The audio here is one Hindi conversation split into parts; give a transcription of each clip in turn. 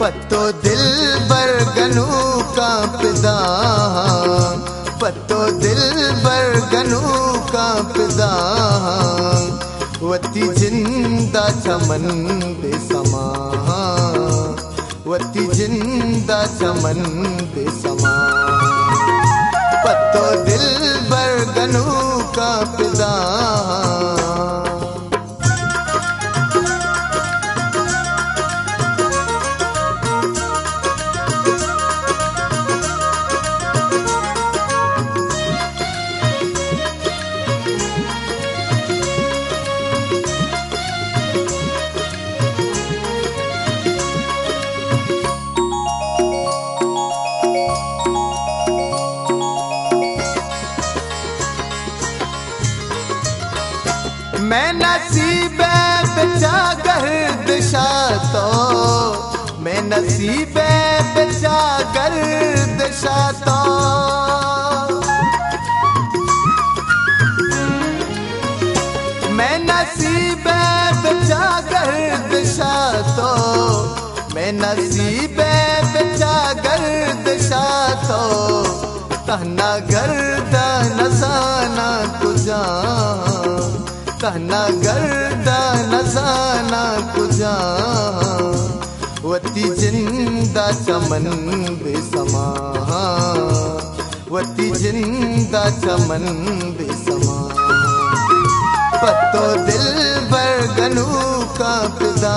पतो दिल बरगनू काकान पतो दिल बरगनू बर वती जिंदा चमन दे समा। वती जिंदा चमन दे समा। पतो दिल बरगनू गनूं मैं नसीब बचा गर्दिशा तो मैं नसीब बचा गर्दिशा तो। मैं नसीब बचा गर्दिशा तो मैं नसीब बचा गर्दिशा तो। कहना गर्दा नजाना तुझा कहना गर्दा नजाना कुजा वती ज़िंदा चमन बेसमा वती ज़िंदा चमन बेसमा पत्तो दिल बर गनू का पिदा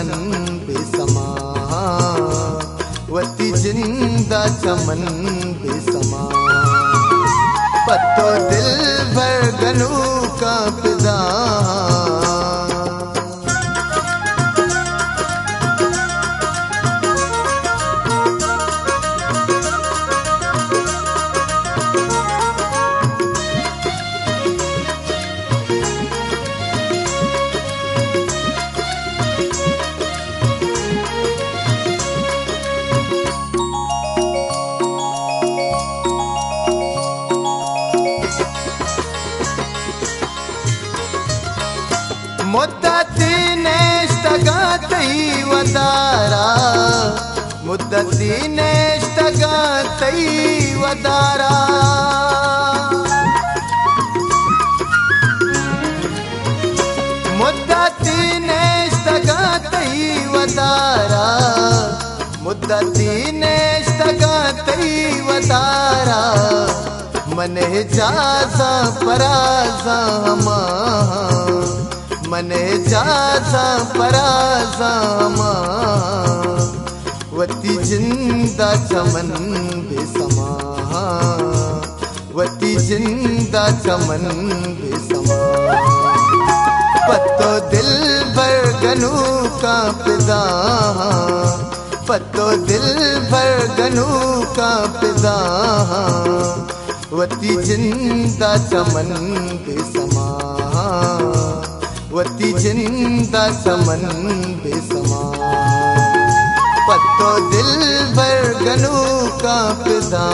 चमन बेसमा वती ज़िंदा चमन पे समा। पत्तो दिल भर गनू का पिदा दैवतारा मुद्दतीने दैवतारा मुद्दतीने दैवतारा मुद्दतीने दैवतारा मन हे जासा परासा हमा मने जाजा पराजामा वती ज़िंदा चमन बेसमा वती ज़िंदा चमन बेसमा पत्तो दिल भर गनू का पिदा पत्तो दिल भर गनू का पिदा वती ज़िंदा चमन बेसमा वती ज़िंदा चमन बेसमा पत्तो दिल भर गनू का पिदा